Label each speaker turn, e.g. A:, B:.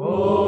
A: Holy.